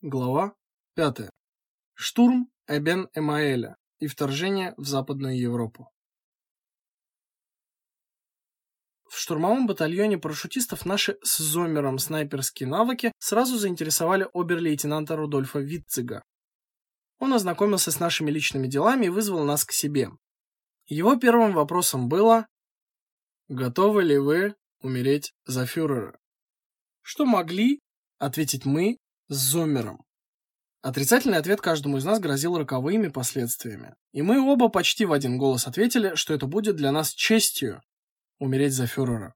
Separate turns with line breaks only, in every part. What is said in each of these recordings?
Глава 5. Штурм Эбен-Эмаэля и вторжение в Западную Европу. В штурмовом батальоне парашютистов наши с Зомером снайперские навыки сразу заинтересовали обер-лейтенанта Рудольфа Витцига. Он ознакомился с нашими личными делами и вызвал нас к себе. Его первым вопросом было: "Готовы ли вы умереть за фюрера?" Что могли ответить мы с Зомером. Отрицательный ответ каждому из нас грозил роковыми последствиями. И мы оба почти в один голос ответили, что это будет для нас честью умереть за фюрера.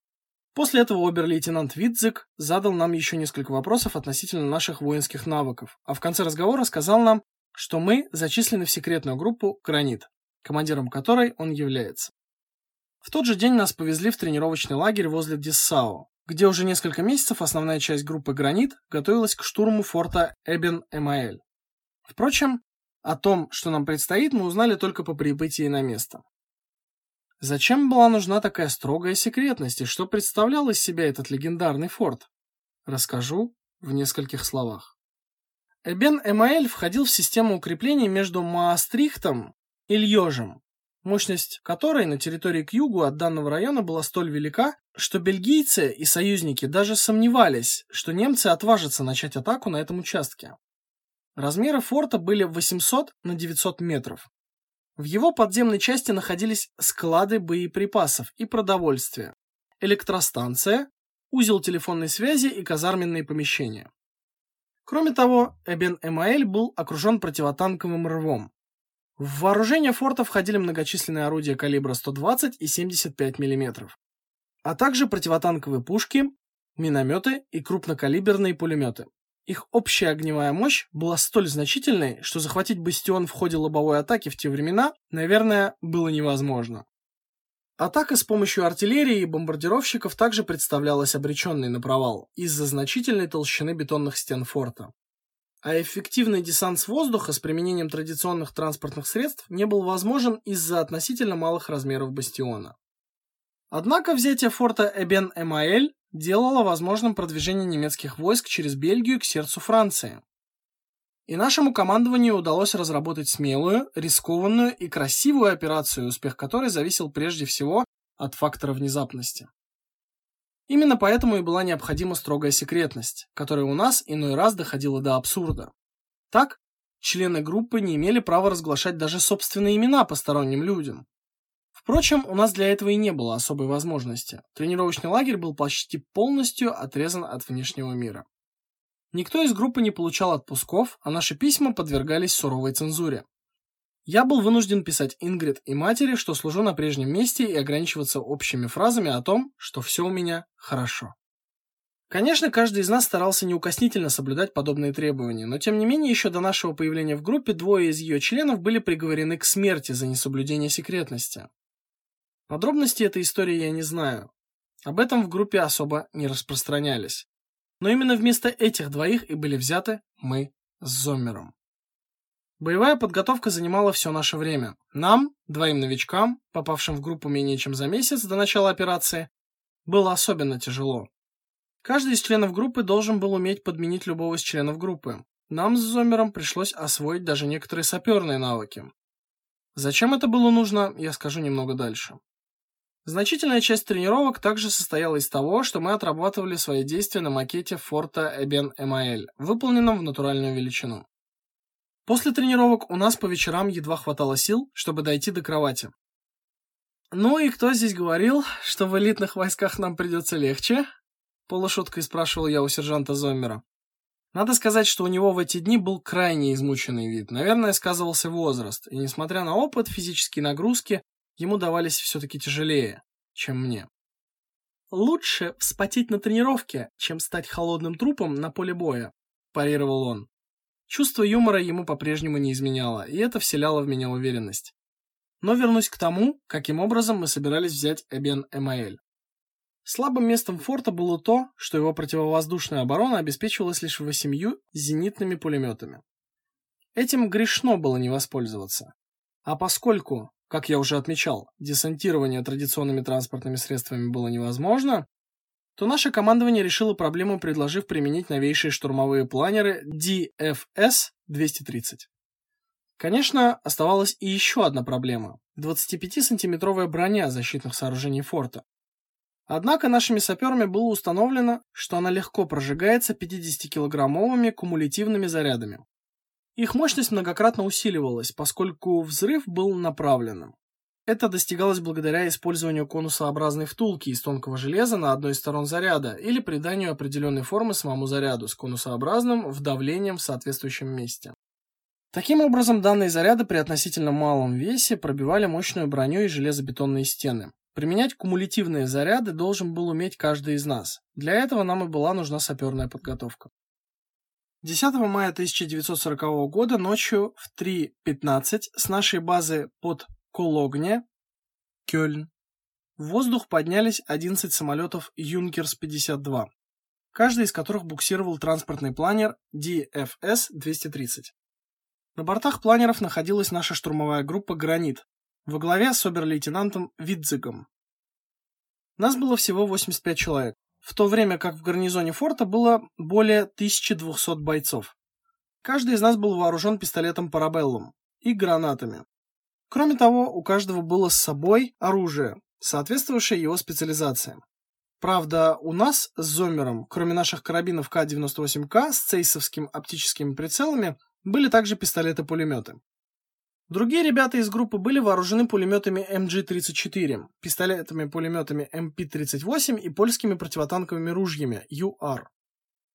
После этого обер-лейтенант Витзик задал нам еще несколько вопросов относительно наших воинских навыков, а в конце разговора сказал нам, что мы зачислены в секретную группу Гранит, командиром которой он является. В тот же день нас повезли в тренировочный лагерь возле Диссау, где уже несколько месяцев основная часть группы Гранит готовилась к штурму форта Эбен-Эмаэль. Впрочем, о том, что нам предстоит, мы узнали только по прибытии на место. Зачем была нужна такая строгая секретность и что представлял из себя этот легендарный форт? Расскажу в нескольких словах. Эбен-Эмаэль входил в систему укреплений между Маастрихтом и Льёжем, мощность которой на территории к югу от данного района была столь велика, что бельгийцы и союзники даже сомневались, что немцы отважатся начать атаку на этом участке. Размеры форта были 800 на 900 метров. В его подземной части находились склады боеприпасов и продовольствия, электростанция, узел телефонной связи и казарменные помещения. Кроме того, Эбен-Эмаэль был окружен противотанковым рвом, в вооружение форта входили многочисленные орудия калибра 120 и 75 мм, а также противотанковые пушки, минометы и крупнокалиберные пулеметы. Их общая огневая мощь была столь значительной, что захватить бастион в ходе лобовой атаки в те времена, наверное, было невозможно. Атака с помощью артиллерии и бомбардировщиков также представлялась обреченной на провал из-за значительной толщины бетонных стен форта а эффективный десант с воздуха с применением традиционных транспортных средств не был возможен из-за относительно малых размеров бастиона. Однако взятие форта Эбен-Эмаэль делало возможным продвижение немецких войск через Бельгию к сердцу Франции. И нашему командованию удалось разработать смелую, рискованную и красивую операцию, успех которой зависел прежде всего от фактора внезапности. Именно поэтому и была необходима строгая секретность, которая у нас иной раз доходила до абсурда. Так, члены группы не имели права разглашать даже собственные имена посторонним людям. Впрочем, у нас для этого и не было особой возможности. Тренировочный лагерь был почти полностью отрезан от внешнего мира. Никто из группы не получал отпусков, а наши письма подвергались суровой цензуре. Я был вынужден писать Ингрид и матери, что служу на прежнем месте и ограничиваться общими фразами о том, что все у меня хорошо. Конечно, каждый из нас старался неукоснительно соблюдать подобные требования, но тем не менее еще до нашего появления в группе двое из ее членов были приговорены к смерти за несоблюдение секретности. Подробности этой истории я не знаю. Об этом в группе особо не распространялись. Но именно вместо этих двоих и были взяты мы с Зоммером. Боевая подготовка занимала все наше время. Нам, двоим новичкам, попавшим в группу менее чем за месяц до начала операции, было особенно тяжело. Каждый из членов группы должен был уметь подменить любого из членов группы. Нам с Зомером пришлось освоить даже некоторые саперные навыки. Зачем это было нужно, я скажу немного дальше. Значительная часть тренировок также состояла из того, что мы отрабатывали свои действия на макете форта Эбен-Эмаэль, выполненном в натуральную величину. После тренировок у нас по вечерам едва хватало сил, чтобы дойти до кровати. Ну и кто здесь говорил, что в элитных войсках нам придется легче? полушуткой спрашивал я у сержанта Зоммера. Надо сказать, что у него в эти дни был крайне измученный вид. Наверное, сказывался возраст, и несмотря на опыт, физические нагрузки ему давались все таки тяжелее, чем мне. Лучше вспотеть на тренировке, чем стать холодным трупом на поле боя, парировал он. Чувство юмора ему по-прежнему не изменяло, и это вселяло в меня уверенность. Но вернусь к тому, каким образом мы собирались взять Эбен-Эмаэль. Слабым местом форта было то, что его противовоздушная оборона обеспечивалась лишь восемью зенитными пулеметами. Этим грешно было не воспользоваться. А поскольку, как я уже отмечал, десантирование традиционными транспортными средствами было невозможно, то наше командование решило проблему, предложив применить новейшие штурмовые планеры DFS-230. Конечно, оставалась и еще одна проблема 25-сантиметровая броня защитных сооружений форта. Однако нашими саперами было установлено, что она легко прожигается 50-килограммовыми кумулятивными зарядами. Их мощность многократно усиливалась, поскольку взрыв был направленным. Это достигалось благодаря использованию конусообразной втулки из тонкого железа на одной из сторон заряда или приданию определенной формы самому заряду с конусообразным вдавлением в соответствующем месте. Таким образом, данные заряды при относительно малом весе пробивали мощную броню и железобетонные стены. Применять кумулятивные заряды должен был уметь каждый из нас. Для этого нам и была нужна саперная подготовка. 10 мая 1940 года ночью в 3:15 с нашей базы под Кологне, Кёльн, в воздух поднялись 11 самолетов Юнкерс-52, каждый из которых буксировал транспортный планер DFS-230. На бортах планеров находилась наша штурмовая группа Гранит во главе с обер-лейтенантом Видзигом. Нас было всего 85 человек в то время как в гарнизоне форта было более 1200 бойцов. Каждый из нас был вооружен пистолетом Парабеллум и гранатами. Кроме того, у каждого было с собой оружие, соответствующее его специализациям. Правда, у нас с Зомером, кроме наших карабинов К-98К с цейсовским оптическими прицелами, были также пистолеты-пулеметы. Другие ребята из группы были вооружены пулеметами МГ-34, пистолетами-пулеметами МП-38 и польскими противотанковыми ружьями ЮАР.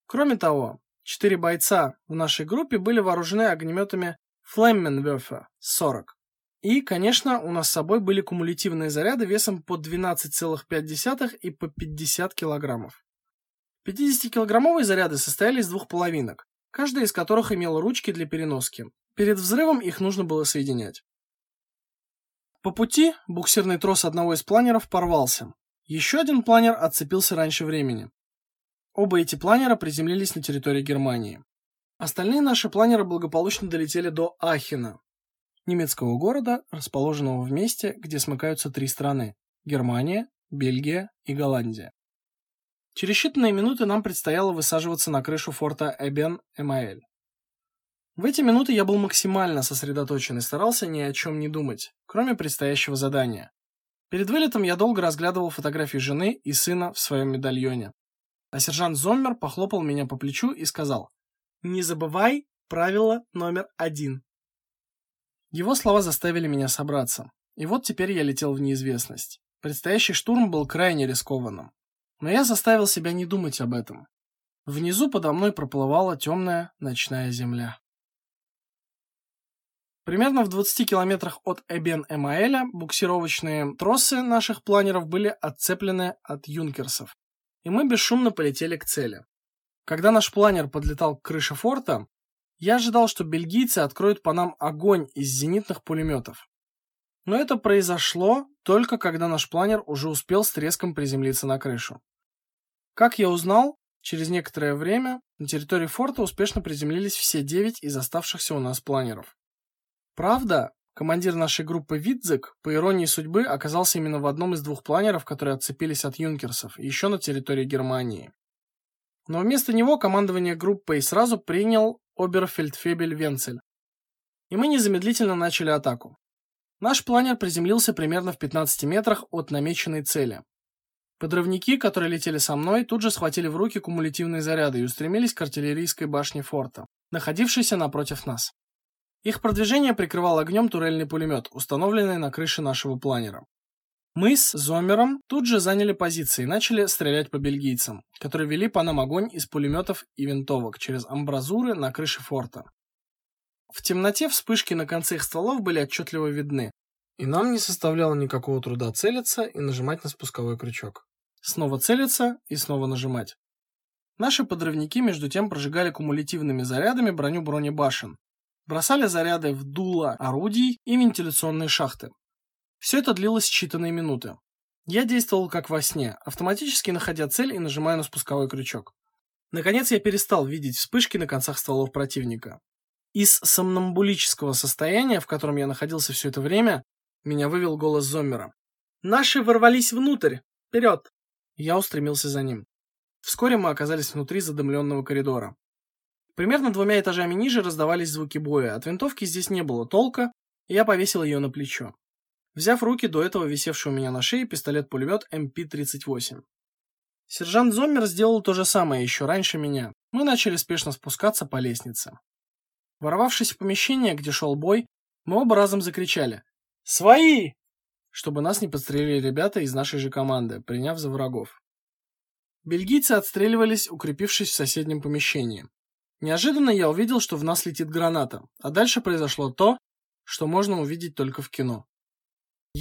Кроме того, четыре бойца в нашей группе были вооружены огнеметами Flammenwerfer 40. И, конечно, у нас с собой были кумулятивные заряды весом по 12,5 и по 50 килограммов. 50-килограммовые заряды состояли из двух половинок, каждая из которых имела ручки для переноски, Перед взрывом их нужно было соединять. По пути буксирный трос одного из планеров порвался. Еще один планер отцепился раньше времени. Оба эти планера приземлились на территории Германии. Остальные наши планеры благополучно долетели до Ахена, немецкого города, расположенного в месте, где смыкаются три страны: Германия, Бельгия и Голландия. Через считанные минуты нам предстояло высаживаться на крышу форта Эбен-Эмаэль. В эти минуты я был максимально сосредоточен и старался ни о чем не думать, кроме предстоящего задания. Перед вылетом я долго разглядывал фотографии жены и сына в своем медальоне. А сержант Зоммер похлопал меня по плечу и сказал: "Не забывай правило номер один". Его слова заставили меня собраться. И вот теперь я летел в неизвестность. Предстоящий штурм был крайне рискованным. Но я заставил себя не думать об этом. Внизу подо мной проплывала темная ночная земля. Примерно в 20 километрах от Эбен-Эмаэля буксировочные тросы наших планеров были отцеплены от юнкерсов, и мы бесшумно полетели к цели. Когда наш планер подлетал к крыше форта, я ожидал, что бельгийцы откроют по нам огонь из зенитных пулеметов. Но это произошло только когда наш планер уже успел с треском приземлиться на крышу. Как я узнал, через некоторое время на территории форта успешно приземлились все девять из оставшихся у нас планеров. Правда, командир нашей группы Видзек, по иронии судьбы, оказался именно в одном из двух планеров, которые отцепились от юнкерсов, еще на территории Германии. Но вместо него командование группой сразу принял оберфельдфебель Венцель. И мы незамедлительно начали атаку. Наш планер приземлился примерно в 15 метрах от намеченной цели. Подрывники, которые летели со мной, тут же схватили в руки кумулятивные заряды и устремились к артиллерийской башне форта, находившейся напротив нас. Их продвижение прикрывал огнем турельный пулемет, установленный на крыше нашего планера. Мы с Зомером тут же заняли позиции и начали стрелять по бельгийцам, которые вели по нам огонь из пулеметов и винтовок через амбразуры на крыше форта. В темноте вспышки на конце их стволов были отчетливо видны, и нам не составляло никакого труда целиться и нажимать на спусковой крючок. Снова целиться и снова нажимать. Наши подрывники между тем прожигали кумулятивными зарядами броню бронебашен, бросали заряды в дуло орудий и вентиляционные шахты. Все это длилось считанные минуты. Я действовал как во сне, автоматически находя цель и нажимая на спусковой крючок. Наконец я перестал видеть вспышки на концах стволов противника. Из сомнамбулического состояния, в котором я находился все это время, меня вывел голос Зоммера. Наши ворвались внутрь. Вперед!» Я устремился за ним. Вскоре мы оказались внутри задымленного коридора. Примерно двумя этажами ниже раздавались звуки боя. От винтовки здесь не было толка, и я повесил ее на плечо. Взяв в руки до этого висевший у меня на шее пистолет-пулемет МП-38. Сержант Зоммер сделал то же самое еще раньше меня. Мы начали спешно спускаться по лестнице. Ворвавшись в помещение, где шел бой, мы оба разом закричали «Свои!», чтобы нас не подстрелили ребята из нашей же команды, приняв за врагов. Бельгийцы отстреливались, укрепившись в соседнем помещении. Неожиданно я увидел, что в нас летит граната, а дальше произошло то, что можно увидеть только в кино.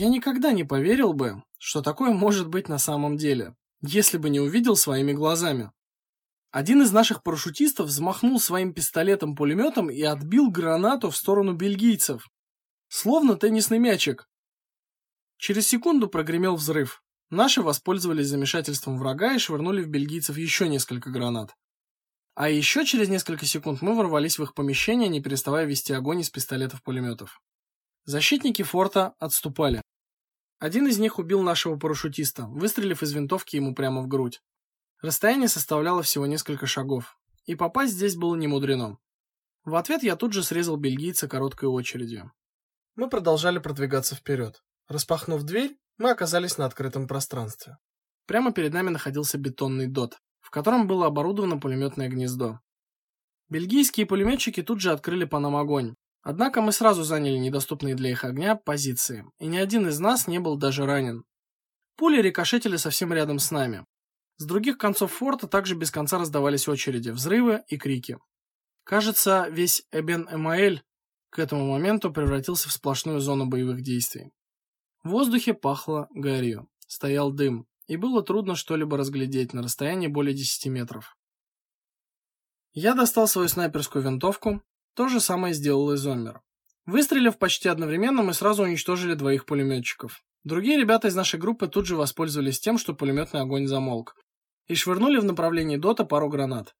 Я никогда не поверил бы, что такое может быть на самом деле, если бы не увидел своими глазами. Один из наших парашютистов взмахнул своим пистолетом-пулеметом и отбил гранату в сторону бельгийцев. Словно теннисный мячик. Через секунду прогремел взрыв. Наши воспользовались замешательством врага и швырнули в бельгийцев еще несколько гранат. А еще через несколько секунд мы ворвались в их помещение, не переставая вести огонь из пистолетов-пулеметов. Защитники форта отступали. Один из них убил нашего парашютиста, выстрелив из винтовки ему прямо в грудь. Расстояние составляло всего несколько шагов, и попасть здесь было немудрено. В ответ я тут же срезал бельгийца короткой очередью. Мы продолжали продвигаться вперед. Распахнув дверь, мы оказались на открытом пространстве. Прямо перед нами находился бетонный дот, в котором было оборудовано пулеметное гнездо. Бельгийские пулеметчики тут же открыли по нам огонь. Однако мы сразу заняли недоступные для их огня позиции, и ни один из нас не был даже ранен. Пули рикошетили совсем рядом с нами. С других концов форта также без конца раздавались очереди, взрывы и крики. Кажется, весь Эбен-Эмаэль к этому моменту превратился в сплошную зону боевых действий. В воздухе пахло гарью, стоял дым, и было трудно что-либо разглядеть на расстоянии более 10 метров. Я достал свою снайперскую винтовку, то же самое сделал и Зоммер. Выстрелив почти одновременно, мы сразу уничтожили двоих пулеметчиков. Другие ребята из нашей группы тут же воспользовались тем, что пулеметный огонь замолк, и швырнули в направлении Дота пару гранат.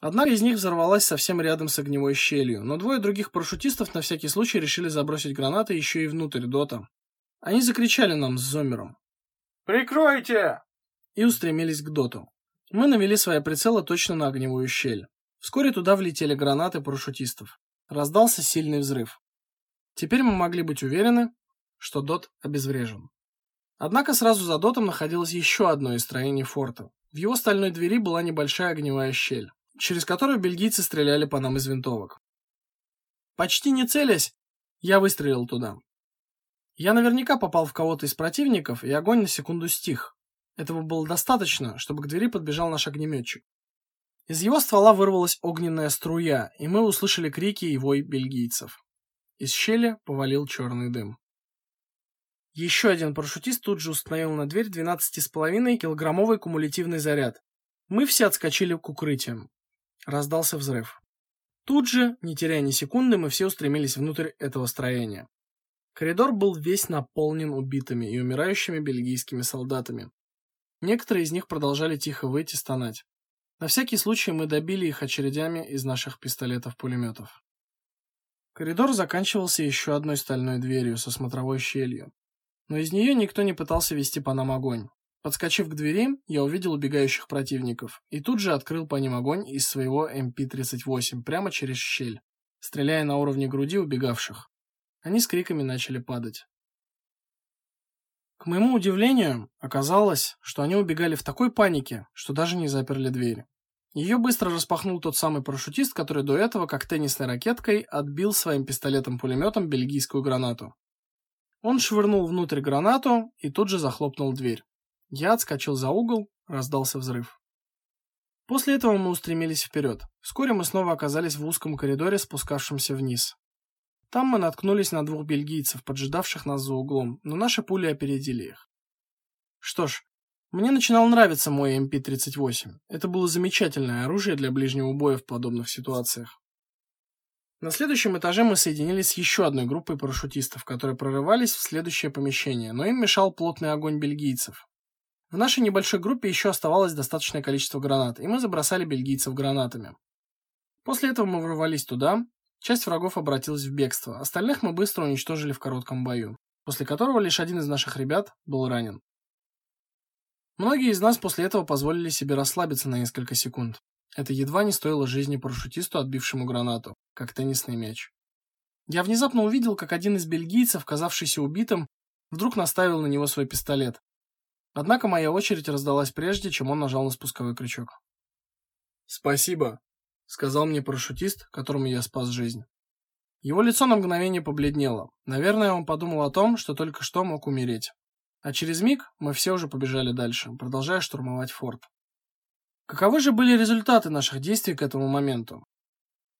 Одна из них взорвалась совсем рядом с огневой щелью, но двое других парашютистов на всякий случай решили забросить гранаты еще и внутрь Дота. Они закричали нам с Зоммером.
Прикройте!»
и устремились к доту. Мы навели свои прицелы точно на огневую щель. Вскоре туда влетели гранаты парашютистов. Раздался сильный взрыв. Теперь мы могли быть уверены, что дот обезврежен. Однако сразу за дотом находилось еще одно из строений форта. В его стальной двери была небольшая огневая щель, через которую бельгийцы стреляли по нам из винтовок. Почти не целясь, я выстрелил туда. Я наверняка попал в кого-то из противников, и огонь на секунду стих. Этого было достаточно, чтобы к двери подбежал наш огнеметчик. Из его ствола вырвалась огненная струя, и мы услышали крики и вой бельгийцев. Из щели повалил черный дым. Еще один парашютист тут же установил на дверь 12,5 килограммовый кумулятивный заряд. Мы все отскочили к укрытиям. Раздался взрыв. Тут же, не теряя ни секунды, мы все устремились внутрь этого строения. Коридор был весь наполнен убитыми и умирающими бельгийскими солдатами. Некоторые из них продолжали тихо выйти стонать. На всякий случай мы добили их очередями из наших пистолетов-пулеметов. Коридор заканчивался еще одной стальной дверью со смотровой щелью. Но из нее никто не пытался вести по нам огонь. Подскочив к двери, я увидел убегающих противников и тут же открыл по ним огонь из своего МП-38 прямо через щель, стреляя на уровне груди убегавших. Они с криками начали падать. К моему удивлению, оказалось, что они убегали в такой панике, что даже не заперли дверь. Ее быстро распахнул тот самый парашютист, который до этого, как теннисной ракеткой, отбил своим пистолетом-пулеметом бельгийскую гранату. Он швырнул внутрь гранату и тут же захлопнул дверь. Я отскочил за угол, раздался взрыв. После этого мы устремились вперед. Вскоре мы снова оказались в узком коридоре, спускавшемся вниз. Там мы наткнулись на двух бельгийцев, поджидавших нас за углом, но наши пули опередили их. Что ж, мне начинал нравиться мой МП-38. Это было замечательное оружие для ближнего боя в подобных ситуациях. На следующем этаже мы соединились с еще одной группой парашютистов, которые прорывались в следующее помещение, но им мешал плотный огонь бельгийцев. В нашей небольшой группе еще оставалось достаточное количество гранат, и мы забросали бельгийцев гранатами. После этого мы ворвались туда, Часть врагов обратилась в бегство, остальных мы быстро уничтожили в коротком бою, после которого лишь один из наших ребят был ранен. Многие из нас после этого позволили себе расслабиться на несколько секунд. Это едва не стоило жизни парашютисту, отбившему гранату, как теннисный мяч. Я внезапно увидел, как один из бельгийцев, казавшийся убитым, вдруг наставил на него свой пистолет. Однако моя очередь раздалась прежде, чем он нажал на спусковой крючок. "Спасибо", сказал мне парашютист, которому я спас жизнь. Его лицо на мгновение побледнело. Наверное, он подумал о том, что только что мог умереть. А через миг мы все уже побежали дальше, продолжая штурмовать форт. Каковы же были результаты наших действий к этому моменту?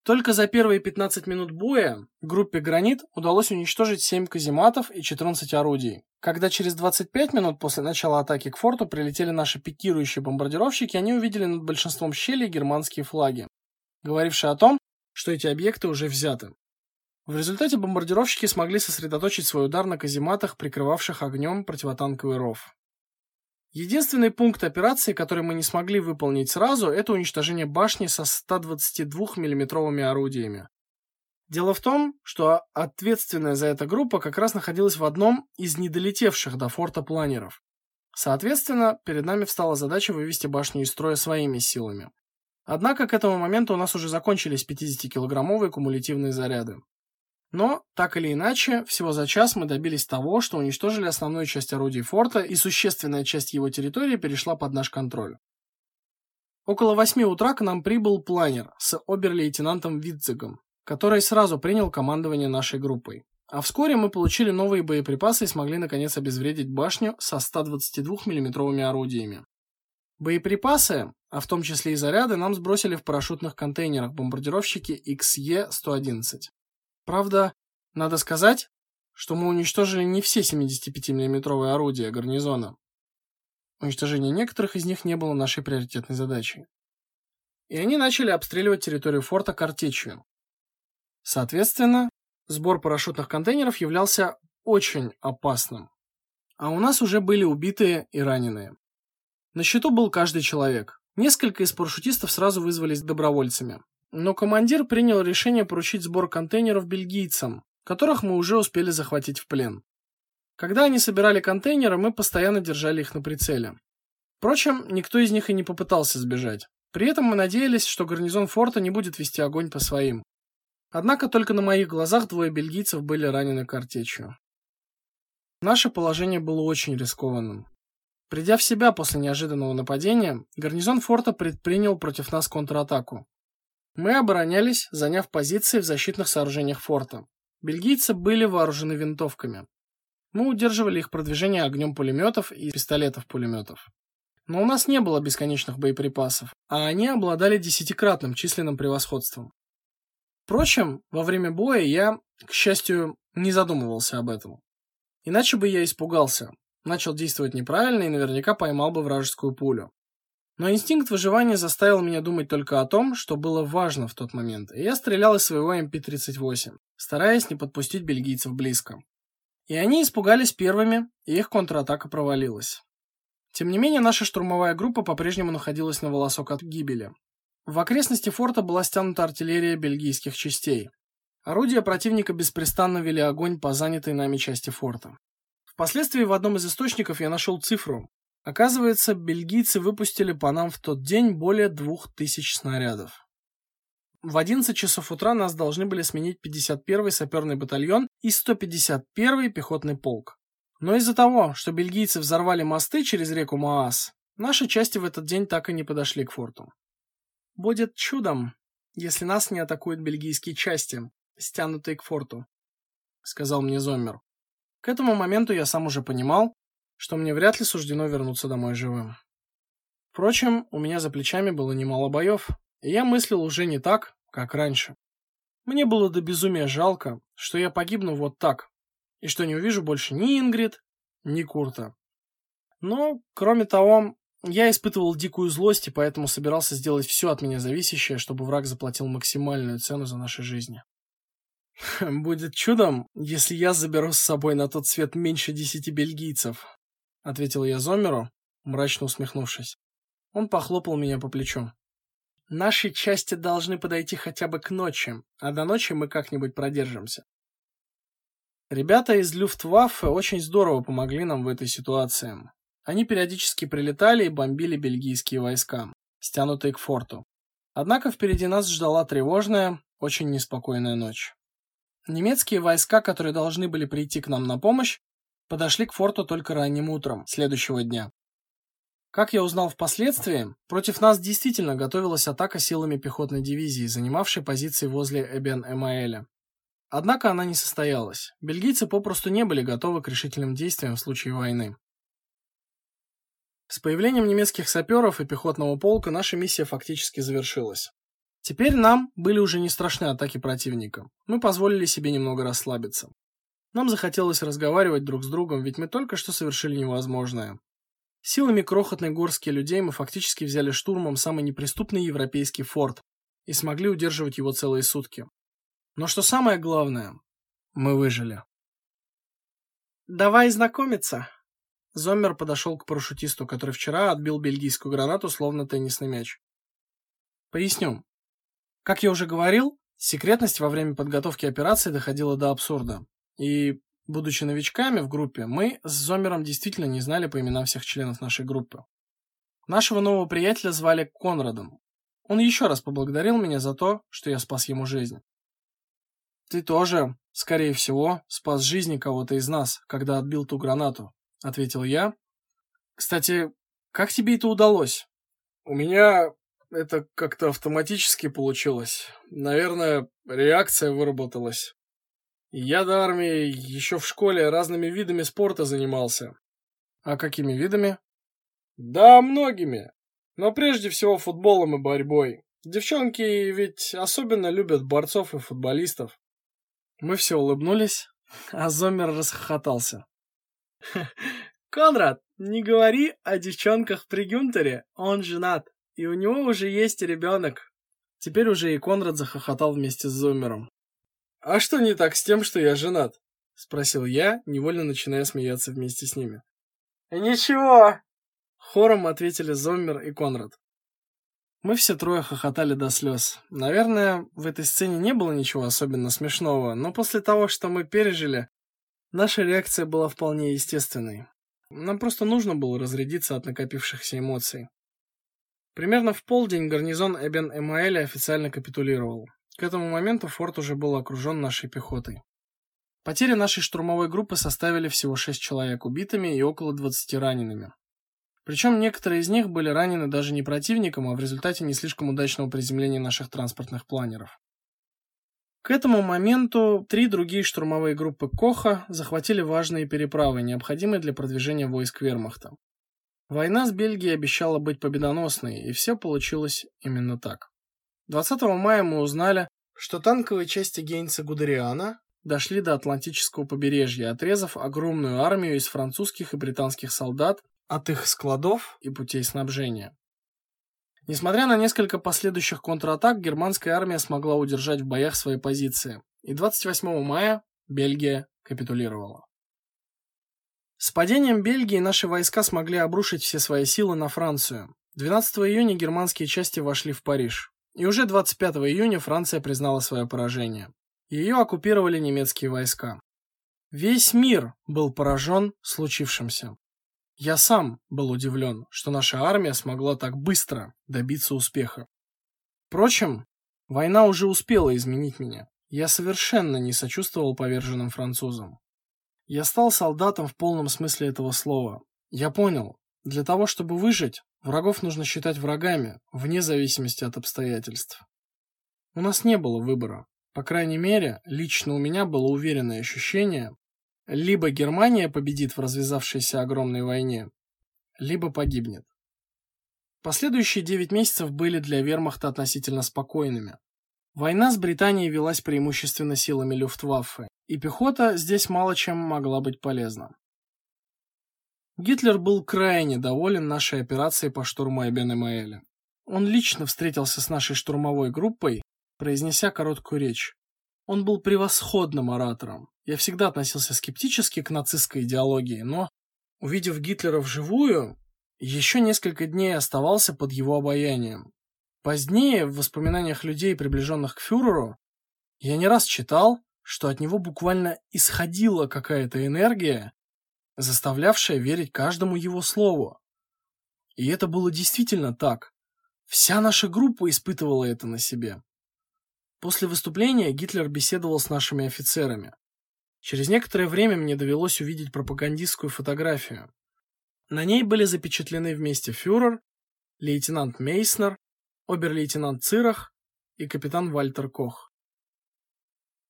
Только за первые 15 минут боя группе Гранит удалось уничтожить 7 казематов и 14 орудий. Когда через 25 минут после начала атаки к форту прилетели наши пикирующие бомбардировщики, они увидели над большинством щелей германские флаги, говорившие о том, что эти объекты уже взяты. В результате бомбардировщики смогли сосредоточить свой удар на казематах, прикрывавших огнем противотанковый ров. Единственный пункт операции, который мы не смогли выполнить сразу, это уничтожение башни со 122 миллиметровыми орудиями. Дело в том, что ответственная за это группа как раз находилась в одном из недолетевших до форта планеров. Соответственно, перед нами встала задача вывести башню из строя своими силами. Однако к этому моменту у нас уже закончились 50-килограммовые кумулятивные заряды. Но, так или иначе, всего за час мы добились того, что уничтожили основную часть орудий форта, и существенная часть его территории перешла под наш контроль. Около восьми утра к нам прибыл планер с обер-лейтенантом Витцегом, который сразу принял командование нашей группой. А вскоре мы получили новые боеприпасы и смогли наконец обезвредить башню со 122 миллиметровыми орудиями. Боеприпасы, а в том числе и заряды, нам сбросили в парашютных контейнерах бомбардировщики XE-111. Правда, надо сказать, что мы уничтожили не все 75-мм орудия гарнизона. Уничтожение некоторых из них не было нашей приоритетной задачей. И они начали обстреливать территорию форта картечью. Соответственно, сбор парашютных контейнеров являлся очень опасным. А у нас уже были убитые и раненые. На счету был каждый человек. Несколько из парашютистов сразу вызвались добровольцами. Но командир принял решение поручить сбор контейнеров бельгийцам, которых мы уже успели захватить в плен. Когда они собирали контейнеры, мы постоянно держали их на прицеле. Впрочем, никто из них и не попытался сбежать. При этом мы надеялись, что гарнизон форта не будет вести огонь по своим. Однако только на моих глазах двое бельгийцев были ранены картечью. Наше положение было очень рискованным. Придя в себя после неожиданного нападения, гарнизон форта предпринял против нас контратаку. Мы оборонялись, заняв позиции в защитных сооружениях форта. Бельгийцы были вооружены винтовками. Мы удерживали их продвижение огнем пулеметов и пистолетов-пулеметов. Но у нас не было бесконечных боеприпасов, а они обладали десятикратным численным превосходством. Впрочем, во время боя я, к счастью, не задумывался об этом. Иначе бы я испугался, начал действовать неправильно и наверняка поймал бы вражескую пулю. Но инстинкт выживания заставил меня думать только о том, что было важно в тот момент, и я стрелял из своего МП-38, эм стараясь не подпустить бельгийцев близко. И они испугались первыми, и их контратака провалилась. Тем не менее, наша штурмовая группа по-прежнему находилась на волосок от гибели. В окрестности форта была стянута артиллерия бельгийских частей. Орудия противника беспрестанно вели огонь по занятой нами части форта. Впоследствии в одном из источников я нашел цифру, Оказывается, бельгийцы выпустили по нам в тот день более двух тысяч снарядов. В 11 часов утра нас должны были сменить 51-й саперный батальон и 151-й пехотный полк. Но из-за того, что бельгийцы взорвали мосты через реку Маас, наши части в этот день так и не подошли к форту. Будет чудом, если нас не атакуют бельгийские части, стянутые к форту, сказал мне Зоммер. К этому моменту я сам уже понимал, что мне вряд ли суждено вернуться домой живым. Впрочем, у меня за плечами было немало боев, и я мыслил уже не так, как раньше. Мне было до безумия жалко, что я погибну вот так, и что не увижу больше ни Ингрид, ни Курта. Но, кроме того, я испытывал дикую злость и поэтому собирался сделать все от меня зависящее, чтобы враг заплатил максимальную цену за наши жизни. Будет чудом, если я заберу с собой на тот свет меньше десяти бельгийцев, ответил я Зомеру, мрачно усмехнувшись. Он похлопал меня по плечу. Наши части должны подойти хотя бы к ночи, а до ночи мы как-нибудь продержимся. Ребята из Люфтваффе очень здорово помогли нам в этой ситуации. они периодически прилетали и бомбили бельгийские войска, стянутые к форту. Однако впереди нас ждала тревожная, очень неспокойная ночь. Немецкие войска, которые должны были прийти к нам на помощь, подошли к форту только ранним утром следующего дня. Как я узнал впоследствии, против нас действительно готовилась атака силами пехотной дивизии, занимавшей позиции возле Эбен-Эмаэля. Однако она не состоялась. Бельгийцы попросту не были готовы к решительным действиям в случае войны. С появлением немецких саперов и пехотного полка наша миссия фактически завершилась. Теперь нам были уже не страшны атаки противника. Мы позволили себе немного расслабиться. Нам захотелось разговаривать друг с другом, ведь мы только что совершили невозможное. Силами крохотной горстки людей мы фактически взяли штурмом самый неприступный европейский форт и смогли удерживать его целые сутки. Но что самое главное, мы выжили. Давай знакомиться. Зоммер подошел к парашютисту, который вчера отбил бельгийскую гранату словно теннисный мяч. Поясню. Как я уже говорил, секретность во время подготовки операции доходила до абсурда. И, будучи новичками в группе, мы с Зоммером действительно не знали по именам всех членов нашей группы. Нашего нового приятеля звали Конрадом. Он еще раз поблагодарил меня за то, что я спас ему жизнь. Ты тоже, скорее всего, спас жизни кого-то из нас, когда отбил ту гранату, ответил я. Кстати, как тебе это удалось? У меня это как-то автоматически получилось. Наверное, реакция выработалась. Я до армии еще в школе разными видами спорта занимался. А какими видами? Да, многими. Но прежде всего футболом и борьбой. Девчонки ведь особенно любят борцов и футболистов. Мы все улыбнулись, а Зомер расхохотался. Конрад, не говори о девчонках при Гюнтере, он женат, и у него уже есть ребенок. Теперь уже и Конрад захохотал вместе с Зомером. А что не так с тем, что я женат? спросил я, невольно начиная смеяться вместе с ними. Ничего, хором ответили Зоммер и Конрад. Мы все трое хохотали до слез. Наверное, в этой сцене не было ничего особенно смешного, но после того, что мы пережили, наша реакция была вполне естественной. Нам просто нужно было разрядиться от накопившихся эмоций. Примерно в полдень гарнизон Эбен-Эмаэля официально капитулировал. К этому моменту форт уже был окружен нашей пехотой. Потери нашей штурмовой группы составили всего 6 человек убитыми и около 20 ранеными. Причем некоторые из них были ранены даже не противником, а в результате не слишком удачного приземления наших транспортных планеров. К этому моменту три другие штурмовые группы Коха захватили важные переправы, необходимые для продвижения войск Вермахта. Война с Бельгией обещала быть победоносной, и все получилось именно так. 20 мая мы узнали, что танковые части Гейнца Гудериана дошли до Атлантического побережья, отрезав огромную армию из французских и британских солдат от их складов и путей снабжения. Несмотря на несколько последующих контратак, германская армия смогла удержать в боях свои позиции, и 28 мая Бельгия капитулировала. С падением Бельгии наши войска смогли обрушить все свои силы на Францию. 12 июня германские части вошли в Париж, и уже 25 июня Франция признала свое поражение. Ее оккупировали немецкие войска. Весь мир был поражен случившимся. Я сам был удивлен, что наша армия смогла так быстро добиться успеха. Впрочем, война уже успела изменить меня. Я совершенно не сочувствовал поверженным французам. Я стал солдатом в полном смысле этого слова. Я понял, для того, чтобы выжить, врагов нужно считать врагами, вне зависимости от обстоятельств. У нас не было выбора. По крайней мере, лично у меня было уверенное ощущение, либо Германия победит в развязавшейся огромной войне, либо погибнет. Последующие 9 месяцев были для Вермахта относительно спокойными. Война с Британией велась преимущественно силами Люфтваффе, и пехота здесь мало чем могла быть полезна. Гитлер был крайне доволен нашей операцией по штурму Эбен-Эмаэля. Он лично встретился с нашей штурмовой группой, произнеся короткую речь. Он был превосходным оратором. Я всегда относился скептически к нацистской идеологии, но, увидев Гитлера вживую, еще несколько дней оставался под его обаянием. Позднее, в воспоминаниях людей, приближенных к фюреру, я не раз читал, что от него буквально исходила какая-то энергия, заставлявшая верить каждому его слову. И это было действительно так. Вся наша группа испытывала это на себе. После выступления Гитлер беседовал с нашими офицерами. Через некоторое время мне довелось увидеть пропагандистскую фотографию. На ней были запечатлены вместе фюрер, лейтенант Мейснер, обер-лейтенант Цирах и капитан Вальтер Кох.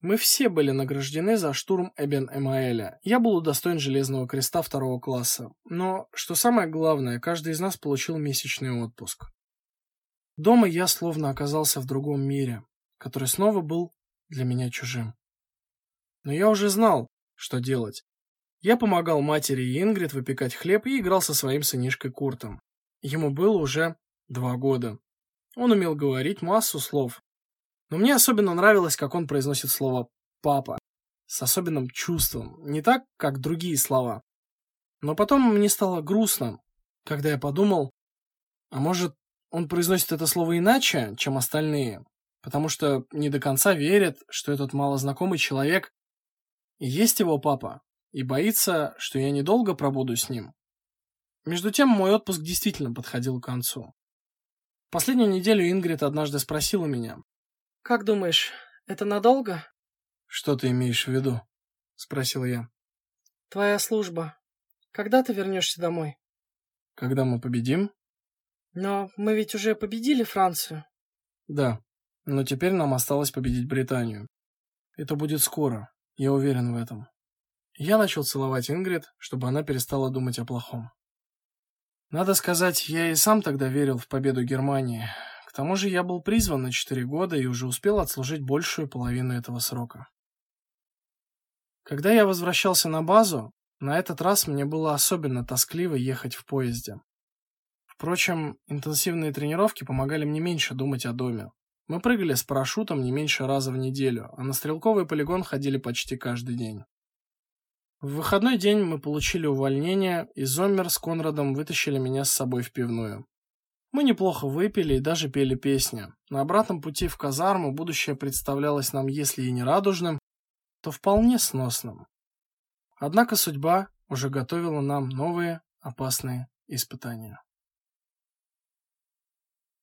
Мы все были награждены за штурм Эбен-Эмаэля. Я был удостоен Железного Креста второго класса. Но, что самое главное, каждый из нас получил месячный отпуск. Дома я словно оказался в другом мире, который снова был для меня чужим. Но я уже знал, что делать. Я помогал матери и Ингрид выпекать хлеб и играл со своим сынишкой Куртом. Ему было уже два года. Он умел говорить массу слов. Но мне особенно нравилось, как он произносит слово «папа» с особенным чувством, не так, как другие слова. Но потом мне стало грустно, когда я подумал, а может, он произносит это слово иначе, чем остальные, потому что не до конца верит, что этот малознакомый человек и есть его папа, и боится, что я недолго пробуду с ним. Между тем, мой отпуск действительно подходил к концу. Последнюю неделю Ингрид однажды спросила меня. «Как думаешь, это надолго?» «Что ты имеешь в виду?» — спросил я. «Твоя служба. Когда ты вернешься домой?» «Когда мы победим?» «Но мы ведь уже победили Францию». «Да, но теперь нам осталось победить Британию. Это будет скоро, я уверен в этом». Я начал целовать Ингрид, чтобы она перестала думать о плохом. Надо сказать, я и сам тогда верил в победу Германии. Тому же я был призван на четыре года и уже успел отслужить большую половину этого срока. Когда я возвращался на базу, на этот раз мне было особенно тоскливо ехать в поезде. Впрочем, интенсивные тренировки помогали мне меньше думать о доме. Мы прыгали с парашютом не меньше раза в неделю, а на стрелковый полигон ходили почти каждый день. В выходной день мы получили увольнение, и Зоммер с Конрадом вытащили меня с собой в пивную. Мы неплохо выпили и даже пели песни. На обратном пути в казарму будущее представлялось нам, если и не радужным, то вполне сносным. Однако судьба уже готовила нам новые опасные испытания.